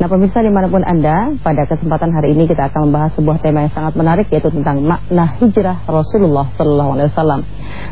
Nah pemirsa di mana pun Anda, pada kesempatan hari ini kita akan membahas sebuah tema yang sangat menarik yaitu tentang makna hijrah Rasulullah SAW.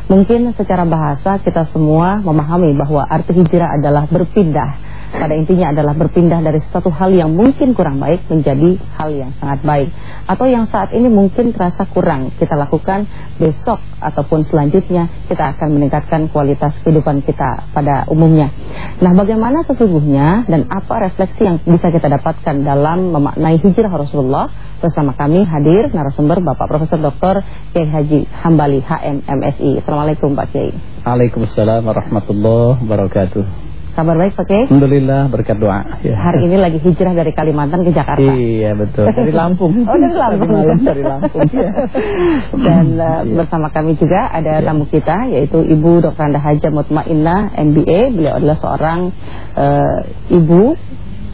Mungkin secara bahasa kita semua memahami bahwa arti hijrah adalah berpindah pada intinya adalah berpindah dari sesuatu hal yang mungkin kurang baik menjadi hal yang sangat baik atau yang saat ini mungkin terasa kurang kita lakukan besok ataupun selanjutnya kita akan meningkatkan kualitas kehidupan kita pada umumnya. Nah, bagaimana sesungguhnya dan apa refleksi yang bisa kita dapatkan dalam memaknai hijrah Rasulullah? Bersama kami hadir narasumber Bapak Profesor Dr. Kiai Haji Hambali HM MSI. Assalamualaikum Pak Kiai. Waalaikumsalam warahmatullahi wabarakatuh. Kabar baik Pak Kiai? Alhamdulillah berkat doa. Ya. Hari ini lagi hijrah dari Kalimantan ke Jakarta. Iya betul. Dari Lampung. oh dari Lampung. Malam dari Lampung. Ya. Dan uh, bersama kami juga ada ya. tamu kita yaitu Ibu Dr. Anda Haja Mutmainnah MBA. Beliau adalah seorang uh, ibu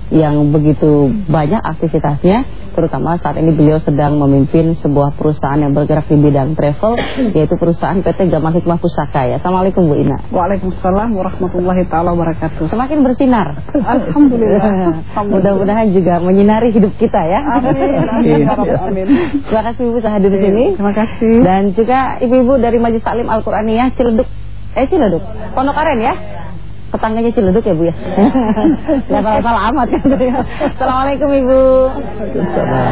yang begitu banyak aktivitasnya terutama saat ini beliau sedang memimpin sebuah perusahaan yang bergerak di bidang travel yaitu perusahaan PT Gamal Hikmah Pusaka ya. Assalamualaikum Bu Ina. Waalaikumsalam warahmatullahi taala wabarakatuh. Semakin bersinar. Alhamdulillah. Mudah-mudahan juga menyinari hidup kita ya. Amin. Amin. Amin. Terima kasih Ibu sudah hadir di sini. Terima kasih. Dan juga ibu-ibu dari Majelis Salim Al-Qur'aniyah Ciledug. Eh Ciledug. Pondok Aren ya tetangganya Ciledug ya Bu ya. Gak salah-salah amat kan. Assalamualaikum Ibu.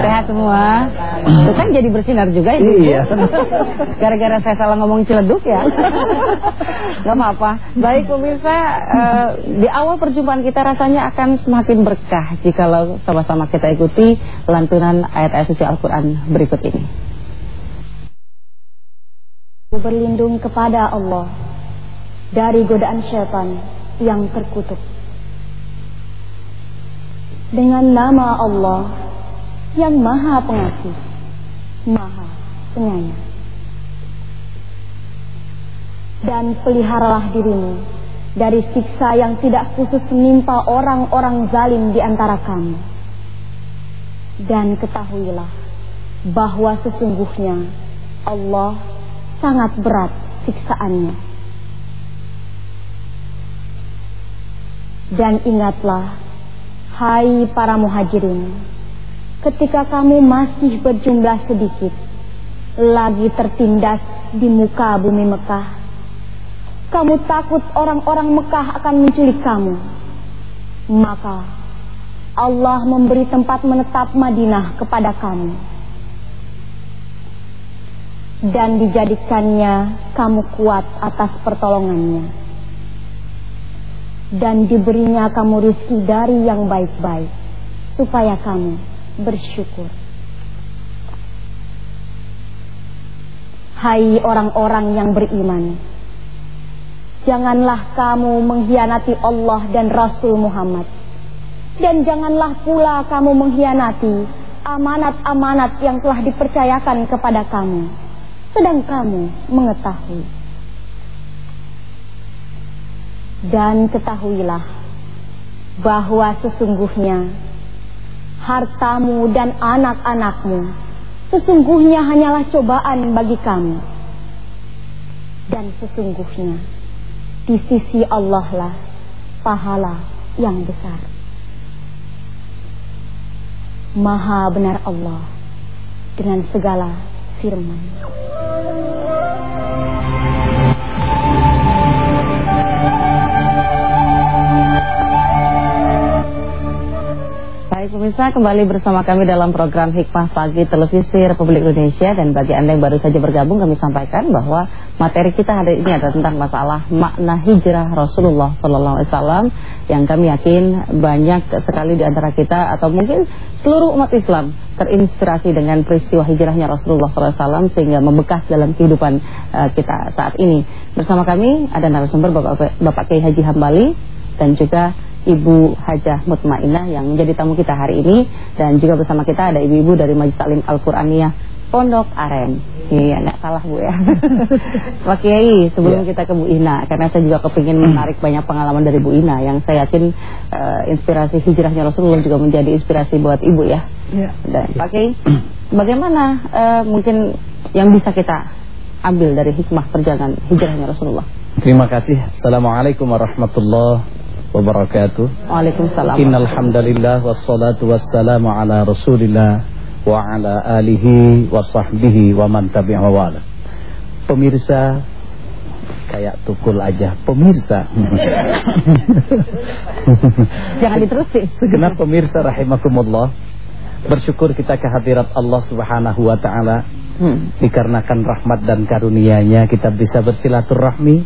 Sehat semua. Itu kan jadi bersinar juga Ibu. Iya. Gara-gara saya salah ngomong Ciledug ya. Gak apa-apa. Baik pemirsa, uh, di awal perjumpaan kita rasanya akan semakin berkah jika sama-sama kita ikuti lantunan ayat-ayat suci Al-Quran berikut ini. Berlindung kepada Allah dari godaan syaitan yang terkutuk. Dengan nama Allah yang Maha Pengasih, Maha Penyayang. Dan peliharalah dirimu dari siksa yang tidak khusus menimpa orang-orang zalim di antara kamu. Dan ketahuilah bahwa sesungguhnya Allah sangat berat siksaannya. Dan ingatlah, hai para muhajirin, ketika kamu masih berjumlah sedikit, lagi tertindas di muka bumi Mekah, kamu takut orang-orang Mekah akan menculik kamu. Maka Allah memberi tempat menetap Madinah kepada kamu. Dan dijadikannya kamu kuat atas pertolongannya dan diberinya kamu rizki dari yang baik-baik supaya kamu bersyukur. Hai orang-orang yang beriman, janganlah kamu mengkhianati Allah dan Rasul Muhammad. Dan janganlah pula kamu mengkhianati amanat-amanat yang telah dipercayakan kepada kamu, sedang kamu mengetahui dan ketahuilah bahwa sesungguhnya hartamu dan anak-anakmu sesungguhnya hanyalah cobaan bagi kamu. Dan sesungguhnya di sisi Allah lah pahala yang besar. Maha benar Allah dengan segala firman. Baik pemirsa kembali bersama kami dalam program Hikmah Pagi Televisi Republik Indonesia dan bagi Anda yang baru saja bergabung kami sampaikan bahwa materi kita hari ini adalah tentang masalah makna hijrah Rasulullah SAW yang kami yakin banyak sekali di antara kita atau mungkin seluruh umat Islam terinspirasi dengan peristiwa hijrahnya Rasulullah SAW sehingga membekas dalam kehidupan uh, kita saat ini. Bersama kami ada narasumber Bapak, Bapak Kiai Haji Hambali dan juga Ibu Hajah Mutmainah yang menjadi tamu kita hari ini dan juga bersama kita ada ibu-ibu dari Majelis Taklim Al-Qur'aniyah Pondok Aren. Iya, enggak salah Bu ya. Pak Kiai, sebelum ya. kita ke Bu Ina karena saya juga kepingin menarik banyak pengalaman dari Bu Ina yang saya yakin uh, inspirasi hijrahnya Rasulullah juga menjadi inspirasi buat Ibu ya. Iya. Dan Pak Kiai, bagaimana uh, mungkin yang bisa kita ambil dari hikmah perjalanan hijrahnya Rasulullah? Terima kasih. Assalamualaikum warahmatullahi wabarakatuh. Waalaikumsalam. Innal hamdalillah wassalatu wassalamu ala Rasulillah wa ala alihi wa sahbihi wa man tabi'a wala. Pemirsa kayak tukul aja, pemirsa. Jangan diterusin. Segenap pemirsa rahimakumullah. Bersyukur kita kehadirat Allah Subhanahu wa taala Hmm. dikarenakan rahmat dan karunia-Nya kita bisa bersilaturahmi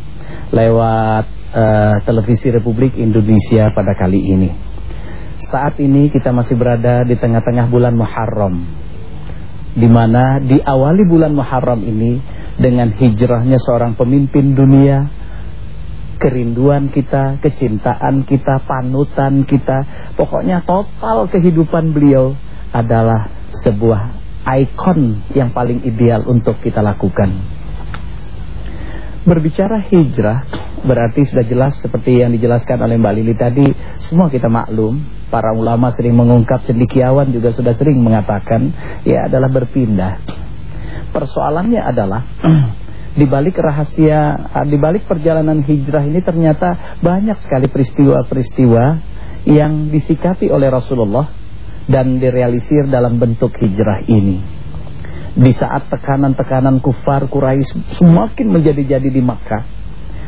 lewat uh, televisi Republik Indonesia pada kali ini. Saat ini kita masih berada di tengah-tengah bulan Muharram. Di mana diawali bulan Muharram ini dengan hijrahnya seorang pemimpin dunia, kerinduan kita, kecintaan kita, panutan kita, pokoknya total kehidupan beliau adalah sebuah ikon yang paling ideal untuk kita lakukan. Berbicara hijrah berarti sudah jelas seperti yang dijelaskan oleh Mbak Lili tadi, semua kita maklum, para ulama sering mengungkap cendikiawan juga sudah sering mengatakan ya adalah berpindah. Persoalannya adalah di balik rahasia di balik perjalanan hijrah ini ternyata banyak sekali peristiwa-peristiwa yang disikapi oleh Rasulullah dan direalisir dalam bentuk hijrah ini. Di saat tekanan-tekanan kufar Quraisy semakin menjadi-jadi di Makkah,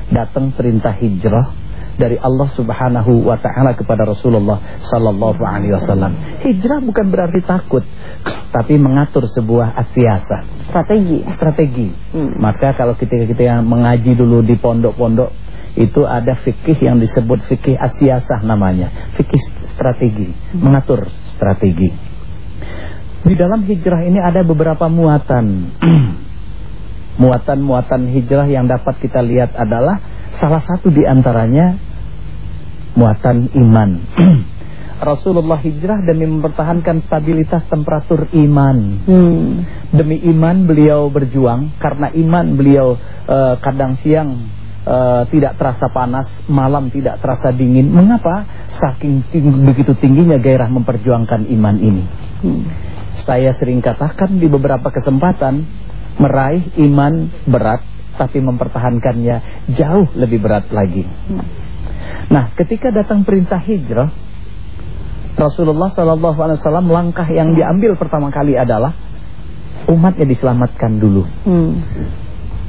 datang perintah hijrah dari Allah Subhanahu wa taala kepada Rasulullah sallallahu alaihi wasallam. Hijrah bukan berarti takut, tapi mengatur sebuah asiasa, Strategi. strategi. Hmm. Maka kalau kita kita mengaji dulu di pondok-pondok itu ada fikih yang disebut fikih asiasah namanya, fikih strategi, mengatur strategi. Di dalam hijrah ini ada beberapa muatan. Muatan-muatan hijrah yang dapat kita lihat adalah salah satu di antaranya muatan iman. Rasulullah hijrah demi mempertahankan stabilitas temperatur iman. Hmm. Demi iman beliau berjuang karena iman beliau eh, kadang siang eh, tidak terasa panas, malam tidak terasa dingin. Mengapa? Saking ting- begitu tingginya gairah memperjuangkan iman ini. Hmm. Saya sering katakan di beberapa kesempatan meraih iman berat tapi mempertahankannya jauh lebih berat lagi. Nah, ketika datang perintah hijrah, Rasulullah Shallallahu Alaihi Wasallam langkah yang diambil pertama kali adalah umatnya diselamatkan dulu. Hmm.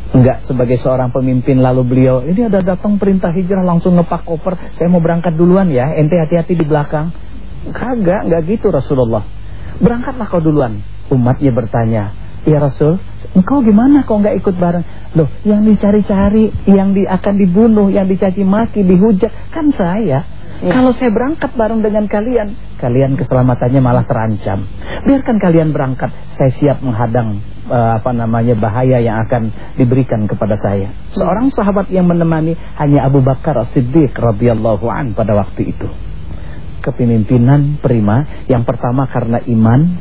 Enggak sebagai seorang pemimpin lalu beliau ini ada datang perintah hijrah langsung ngepak koper saya mau berangkat duluan ya ente hati-hati di belakang kagak enggak gitu Rasulullah berangkatlah kau duluan umatnya bertanya ya Rasul engkau gimana kau enggak ikut bareng? Loh yang dicari-cari yang di, akan dibunuh yang dicaci maki dihujat. Kan saya. Ya. kalau saya berangkat bareng dengan kalian kalian keselamatannya malah terancam. Biarkan kalian berangkat. Saya siap menghadang eh, apa namanya bahaya yang akan diberikan kepada saya. Seorang sahabat yang menemani hanya Abu Bakar As-Siddiq radhiyallahu an pada waktu itu. Kepemimpinan prima yang pertama karena iman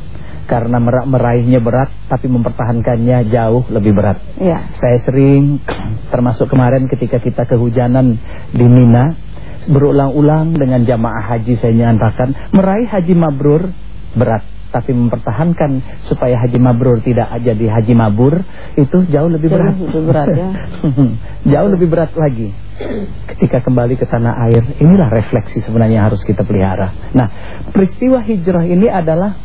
karena mer- meraihnya berat tapi mempertahankannya jauh lebih berat Ya. saya sering termasuk kemarin ketika kita kehujanan di Mina berulang-ulang dengan jamaah haji saya nyatakan meraih haji mabrur berat tapi mempertahankan supaya haji mabrur tidak jadi haji mabur itu jauh lebih Jauh berat. lebih berat, ya. jauh lebih berat lagi. Ketika kembali ke tanah air, inilah refleksi sebenarnya yang harus kita pelihara. Nah, peristiwa hijrah ini adalah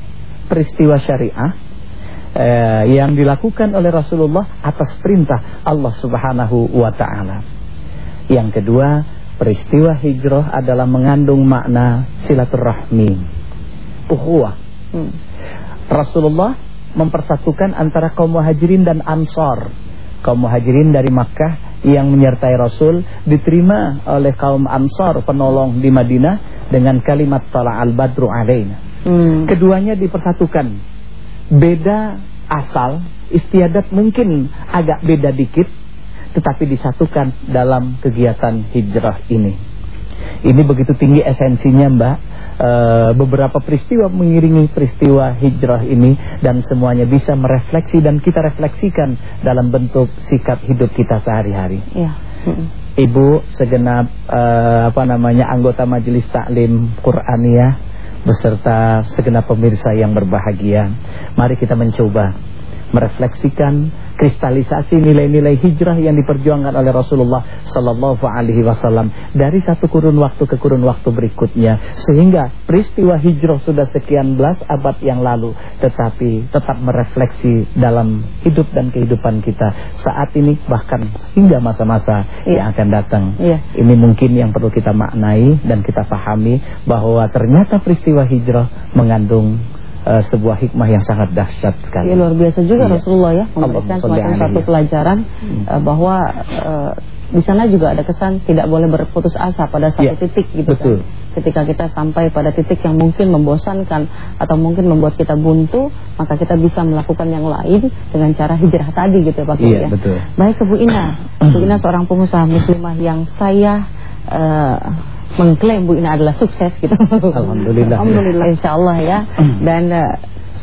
peristiwa syariah eh, yang dilakukan oleh Rasulullah atas perintah Allah Subhanahu wa taala. Yang kedua, peristiwa hijrah adalah mengandung makna silaturahmi, ukhuwah. Hmm. Rasulullah mempersatukan antara kaum muhajirin dan ansar. Kaum muhajirin dari Makkah yang menyertai Rasul diterima oleh kaum ansar penolong di Madinah dengan kalimat tala'al badru alaina. Hmm. Keduanya dipersatukan. Beda asal, istiadat mungkin agak beda dikit, tetapi disatukan dalam kegiatan hijrah ini. Ini begitu tinggi esensinya Mbak. E, beberapa peristiwa mengiringi peristiwa hijrah ini dan semuanya bisa merefleksi dan kita refleksikan dalam bentuk sikap hidup kita sehari-hari. Ya. Ibu segenap eh, apa namanya anggota Majelis Taklim Qur'aniyah beserta segenap pemirsa yang berbahagia. Mari kita mencoba merefleksikan kristalisasi nilai-nilai hijrah yang diperjuangkan oleh Rasulullah sallallahu alaihi wasallam dari satu kurun waktu ke kurun waktu berikutnya sehingga peristiwa hijrah sudah sekian belas abad yang lalu tetapi tetap merefleksi dalam hidup dan kehidupan kita saat ini bahkan hingga masa-masa Iya. yang akan datang. Iya. Ini mungkin yang perlu kita maknai dan kita pahami bahwa ternyata peristiwa hijrah mengandung eh, sebuah hikmah yang sangat dahsyat sekali. Ya, luar biasa juga Iya. Rasulullah ya memberikan semacam satu pelajaran eh, bahwa eh, di sana juga ada kesan tidak boleh berputus asa pada satu Iya, titik gitu betul. kan. Ketika kita sampai pada titik yang mungkin membosankan atau mungkin membuat kita buntu, maka kita bisa melakukan yang lain dengan cara hijrah tadi gitu ya Pak Kiai Iya, ya. betul. Baik ke Bu Ina. Bu Ina seorang pengusaha muslimah yang saya eh, mengklaim Bu Ina adalah sukses gitu. Alhamdulillah. Alhamdulillah insya Allah ya. Dan eh,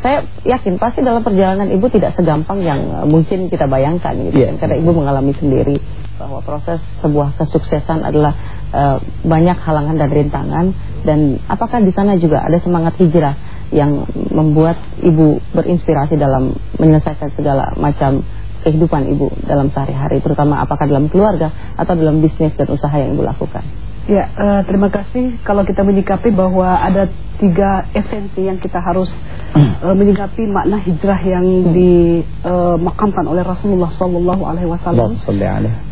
saya yakin pasti dalam perjalanan ibu tidak segampang yang eh, mungkin kita bayangkan gitu kan. Karena ibu mengalami sendiri bahwa proses sebuah kesuksesan adalah eh, banyak halangan dan rintangan dan apakah di sana juga ada semangat hijrah yang membuat ibu berinspirasi dalam menyelesaikan segala macam kehidupan ibu dalam sehari-hari terutama apakah dalam keluarga atau dalam bisnis dan usaha yang ibu lakukan. Ya, eh, terima kasih kalau kita menyikapi bahwa ada tiga esensi yang kita harus eh, menyikapi makna hijrah yang dimakamkan oleh Rasulullah Shallallahu Alaihi Wasallam.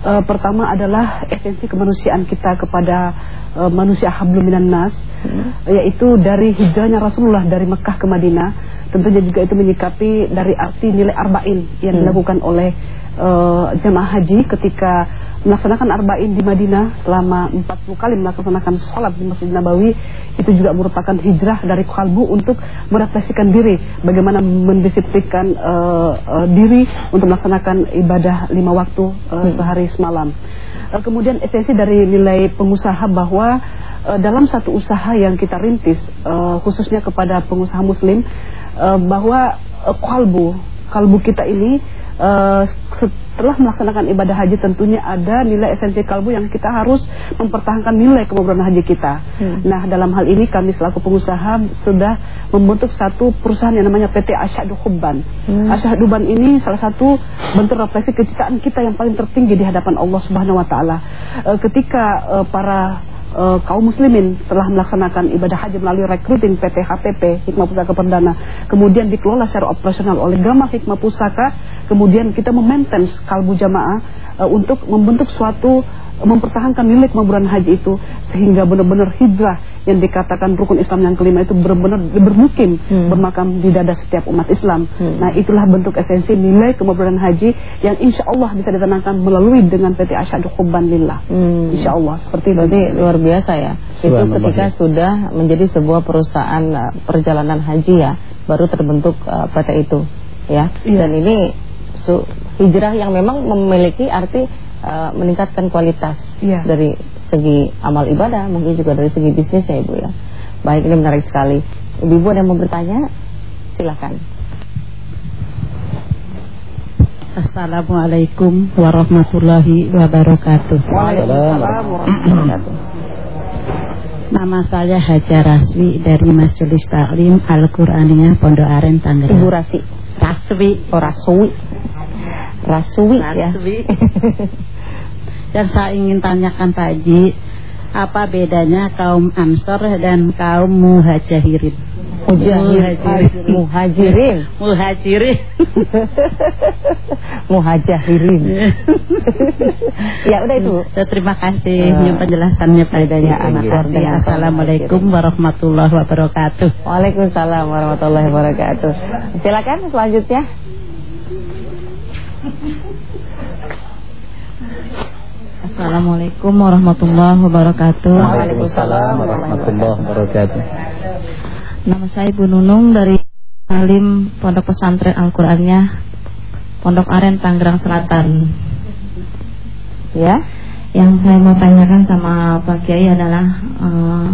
Eh, pertama adalah esensi kemanusiaan kita kepada eh, manusia hablum minan nas yaitu dari hijrahnya Rasulullah dari Mekah ke Madinah. Tentunya juga itu menyikapi dari arti nilai arba'in yang Hmm. dilakukan oleh eh, jemaah haji ketika melaksanakan arba'in di Madinah selama 40 kali melaksanakan sholat di Masjid Nabawi itu juga merupakan hijrah dari kalbu untuk merefleksikan diri bagaimana mendisiplinkan eh, eh, diri untuk melaksanakan ibadah lima waktu eh, sehari semalam. Eh, kemudian esensi dari nilai pengusaha bahwa eh, dalam satu usaha yang kita rintis eh, khususnya kepada pengusaha muslim eh, bahwa eh, kalbu kalbu kita ini eh, setelah melaksanakan ibadah haji tentunya ada nilai esensi kalbu yang kita harus mempertahankan nilai kemabruan haji kita. Hmm. Nah, dalam hal ini kami selaku pengusaha sudah membentuk satu perusahaan yang namanya PT Asyadu Hubban. Hmm. Asyadu Hubban ini salah satu bentuk refleksi kecintaan kita yang paling tertinggi di hadapan Allah Subhanahu wa taala. Eh, ketika eh, para eh, kaum muslimin setelah melaksanakan ibadah haji melalui recruiting PT HPP Hikmah Pusaka Perdana. Kemudian dikelola secara operasional oleh Gama Hikmah Pusaka. Kemudian kita memaintain kalbu jamaah eh, untuk membentuk suatu mempertahankan nilai kemaburan haji itu sehingga benar-benar hijrah yang dikatakan rukun Islam yang kelima itu benar-benar bermukim Hmm. bermakam di dada setiap umat Islam. Hmm. Nah itulah bentuk esensi nilai kemaburan haji yang insya Allah bisa ditanamkan melalui dengan PT Asyadu Khubban Lillah. Hmm. Insya Allah seperti itu. Berarti luar biasa ya. Itu ketika ya. sudah menjadi sebuah perusahaan uh, perjalanan haji ya, baru terbentuk uh, PT itu, ya. Iya. Dan ini hijrah yang memang memiliki arti uh, meningkatkan kualitas Iya. dari segi amal ibadah, mungkin juga dari segi bisnis ya Ibu ya. Baik, ini menarik sekali. Ibu ada yang mau bertanya? Silakan. Assalamualaikum warahmatullahi wabarakatuh. Waalaikumsalam warahmatullahi wabarakatuh. Nama saya Haja Raswi dari Majelis Taklim Al-Qur'aniyah Pondok Aren Ibu Tangerang. Rasi. Raswi. Oh, Rasui. Rasui ya. Dan saya ingin tanyakan Pak Haji, apa bedanya kaum Ansor dan kaum Muhajirin? Mujahirin. Muhajirin. Muhajirin. Muhajirin. ya udah itu. Ya, Terima kasih Ini penjelasannya Pak anak Terima kasih. dengan Assalamualaikum warahmatullahi wabarakatuh. Waalaikumsalam warahmatullahi wabarakatuh. Silakan selanjutnya. Assalamualaikum warahmatullahi wabarakatuh. Waalaikumsalam warahmatullahi wabarakatuh. Nama saya Ibu Nunung dari Alim Pondok Pesantren Al-Qur'annya Pondok Aren Tangerang Selatan. Ya. Yang saya mau tanyakan sama Pak Kiai adalah eh,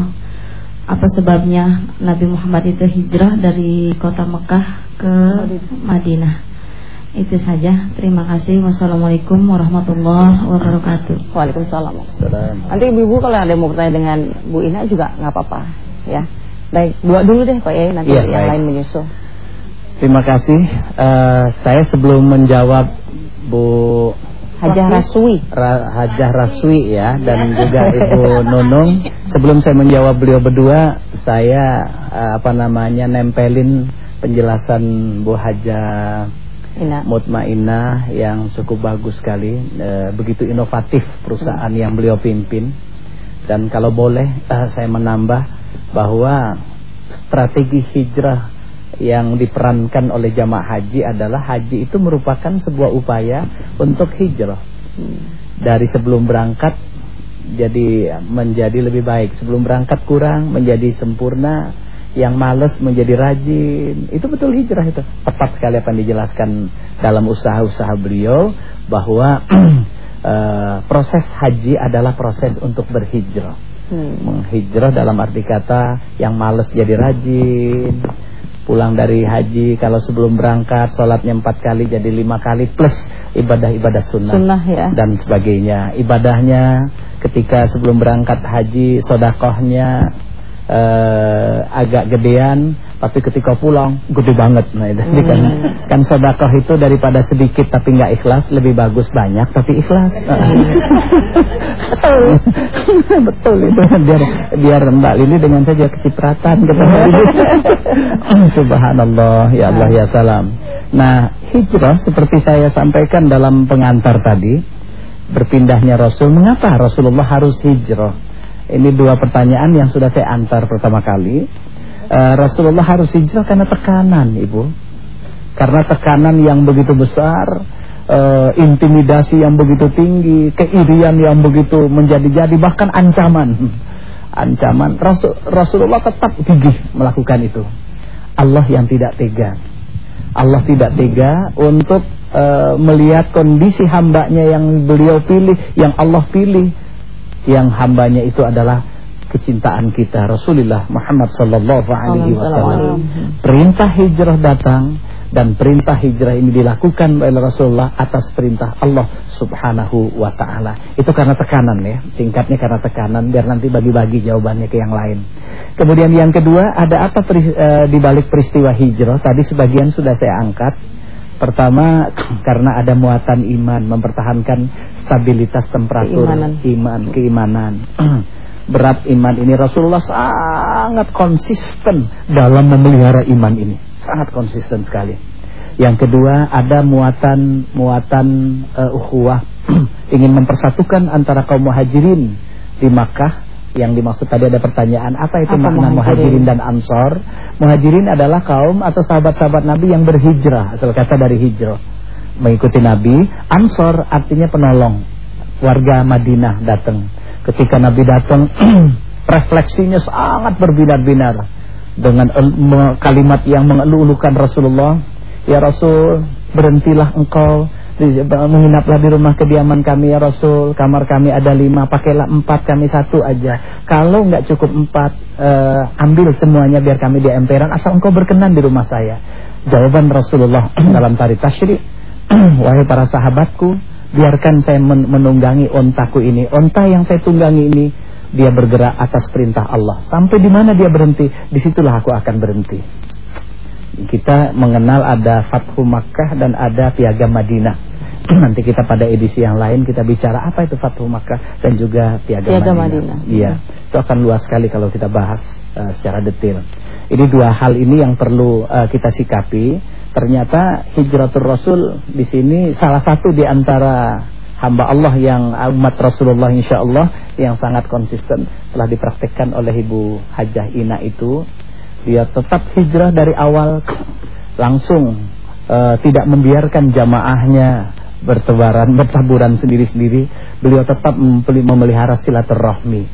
apa sebabnya Nabi Muhammad itu hijrah dari kota Mekah ke Madinah. Itu saja. Terima kasih. Wassalamualaikum warahmatullahi wabarakatuh. Waalaikumsalam. Salam. Nanti ibu-ibu kalau ada yang mau bertanya dengan Bu Ina juga nggak apa-apa, ya. Baik, dua dulu deh Pak Yai, nanti Iya, yang baik. lain menyusul. Terima kasih. Eh, saya sebelum menjawab Bu Hajah Raswi. Ra Hajah Raswi ya dan juga Ibu Nunung. Sebelum saya menjawab beliau berdua, saya uh, apa namanya nempelin penjelasan Bu Hajah. Mutmainah yang cukup bagus sekali, e, begitu inovatif perusahaan yang beliau pimpin. Dan kalau boleh e, saya menambah bahwa strategi hijrah yang diperankan oleh jamaah haji adalah haji itu merupakan sebuah upaya untuk hijrah. Dari sebelum berangkat jadi menjadi lebih baik, sebelum berangkat kurang menjadi sempurna, yang males menjadi rajin. Itu betul hijrah itu. Tepat sekali apa yang dijelaskan dalam usaha-usaha beliau bahwa uh, proses haji adalah proses untuk berhijrah. Hmm. Menghijrah dalam arti kata yang males jadi rajin. Pulang dari haji kalau sebelum berangkat sholatnya empat kali jadi lima kali plus ibadah-ibadah sunnah, sunnah ya. dan sebagainya. Ibadahnya ketika sebelum berangkat haji sodakohnya uh, agak gedean tapi ketika pulang gede banget. Nah itu hmm. kan kan sedekah itu daripada sedikit tapi nggak ikhlas lebih bagus banyak tapi ikhlas. Betul. Itu. Biar biar Mbak Lili dengan saja kecipratan ketemu subhanallah ya Allah ya salam. Nah hijrah seperti saya sampaikan dalam pengantar tadi berpindahnya Rasul mengapa Rasulullah harus hijrah ini dua pertanyaan yang sudah saya antar pertama kali. Uh, Rasulullah harus hijrah karena tekanan, Ibu. Karena tekanan yang begitu besar, uh, intimidasi yang begitu tinggi, keirian yang begitu menjadi-jadi, bahkan ancaman. Ancaman Rasul, Rasulullah tetap gigih melakukan itu. Allah yang tidak tega. Allah tidak tega untuk uh, melihat kondisi hambanya yang beliau pilih, yang Allah pilih yang hambanya itu adalah kecintaan kita Rasulullah Muhammad sallallahu alaihi wasallam. Perintah hijrah datang dan perintah hijrah ini dilakukan oleh Rasulullah atas perintah Allah Subhanahu wa taala. Itu karena tekanan ya, singkatnya karena tekanan biar nanti bagi-bagi jawabannya ke yang lain. Kemudian yang kedua, ada apa peris, e, di balik peristiwa hijrah? Tadi sebagian sudah saya angkat. Pertama karena ada muatan iman mempertahankan stabilitas temperatur keimanan. iman keimanan. Berat iman ini Rasulullah sangat konsisten dalam memelihara iman ini. Sangat konsisten sekali. Yang kedua ada muatan muatan uh, ukhuwah ingin mempersatukan antara kaum muhajirin di Makkah yang dimaksud tadi ada pertanyaan apa itu apa makna muhajirin? muhajirin dan ansor? Muhajirin adalah kaum atau sahabat-sahabat Nabi yang berhijrah asal kata dari hijrah. Mengikuti Nabi ansor artinya penolong. Warga Madinah datang. Ketika Nabi datang refleksinya sangat berbinar-binar. Dengan kalimat yang mengeluh-elukan Rasulullah ya Rasul berhentilah engkau menginaplah di rumah kediaman kami ya Rasul. Kamar kami ada lima pakailah empat kami satu aja. Kalau nggak cukup empat uh, ambil semuanya biar kami di emperan. Asal engkau berkenan di rumah saya. Jawaban Rasulullah dalam tari tasyrik wahai para sahabatku biarkan saya men menunggangi ontaku ini. Onta yang saya tunggangi ini dia bergerak atas perintah Allah. Sampai di mana dia berhenti di situlah aku akan berhenti kita mengenal ada Fathu Makkah dan ada Piagam Madinah. Nanti kita pada edisi yang lain kita bicara apa itu Fathu Makkah dan juga Piagam, Piagam Madinah. Iya, itu akan luas sekali kalau kita bahas uh, secara detail. Ini dua hal ini yang perlu uh, kita sikapi. Ternyata hijratul Rasul di sini salah satu di antara hamba Allah yang umat Rasulullah insya Allah yang sangat konsisten telah dipraktekkan oleh Ibu Hajah Ina itu dia tetap hijrah dari awal langsung uh, tidak membiarkan jamaahnya bertebaran bertaburan sendiri-sendiri. Beliau tetap memelihara silaturahmi.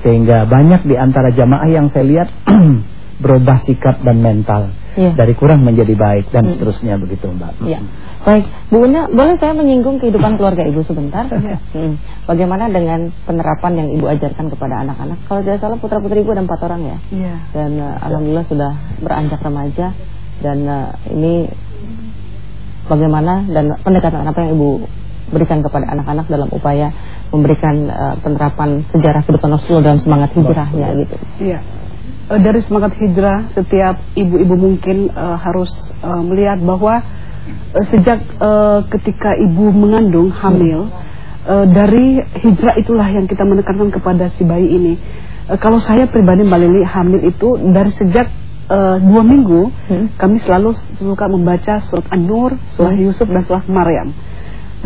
Sehingga banyak di antara jamaah yang saya lihat berubah sikap dan mental ya. dari kurang menjadi baik dan hmm. seterusnya begitu Mbak. Ya. Baik, Bu Una, boleh saya menyinggung kehidupan keluarga Ibu sebentar? hmm. Bagaimana dengan penerapan yang Ibu ajarkan kepada anak-anak? Kalau tidak salah putra-putri Ibu ada empat orang ya? Iya. Dan uh, Alhamdulillah sudah beranjak remaja dan uh, ini bagaimana dan pendekatan apa yang Ibu berikan kepada anak-anak dalam upaya memberikan uh, penerapan sejarah kehidupan Rasulullah dalam semangat hijrahnya gitu. Iya. Dari semangat hijrah setiap ibu-ibu mungkin uh, harus uh, melihat bahwa eh, sejak eh, ketika ibu mengandung hamil eh, dari hijrah itulah yang kita menekankan kepada si bayi ini. Eh, kalau saya pribadi Mbak Lili hamil itu dari sejak eh, dua minggu Hmm. kami selalu suka membaca surat An-Nur, surah Yusuf dan surah Maryam.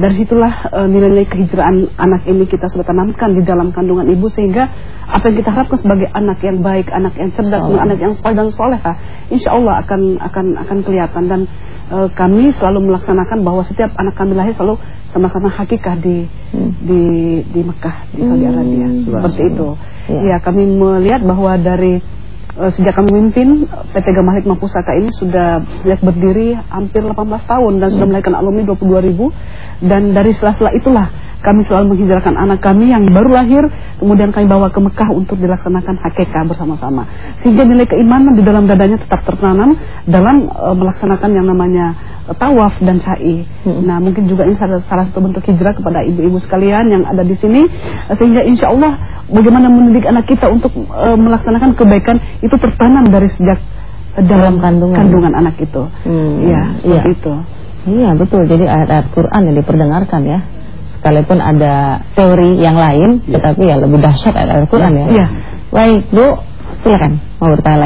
Dari situlah eh, nilai-nilai kehijraan anak ini kita sudah tanamkan di dalam kandungan ibu sehingga apa yang kita harapkan sebagai anak yang baik, anak yang cerdas, anak yang soleh dan soleha, insya Allah akan akan akan kelihatan dan eh, kami selalu melaksanakan bahwa setiap anak kami lahir selalu sama-sama hakikah di Hmm. di di Mekah di Saudi Hmm. Arabia seperti itu. Ya. Ya kami melihat bahwa dari eh, sejak kami memimpin PT Gamahlik Mapusaka ini sudah sejak berdiri hampir 18 tahun dan sudah melahirkan alumni 22 ribu dan dari sela-sela itulah kami selalu menghijrahkan anak kami yang baru lahir kemudian kami bawa ke Mekah untuk dilaksanakan hakikah bersama-sama sehingga nilai keimanan di dalam dadanya tetap tertanam dalam eh, melaksanakan yang namanya eh, tawaf dan sa'i. Hmm. Nah mungkin juga ini salah, salah satu bentuk hijrah kepada ibu-ibu sekalian yang ada di sini eh, sehingga insya Allah bagaimana mendidik anak kita untuk eh, melaksanakan kebaikan itu tertanam dari sejak dalam Dalam kandungan. anak itu. Hmm, Ya iya. itu. Iya betul. Jadi ayat-ayat Quran yang diperdengarkan ya. Sekalipun ada teori yang lain, tetapi ya lebih dahsyat ayat-ayat Quran ya. Iya. Baik Bu, silakan mau bertanya lagi.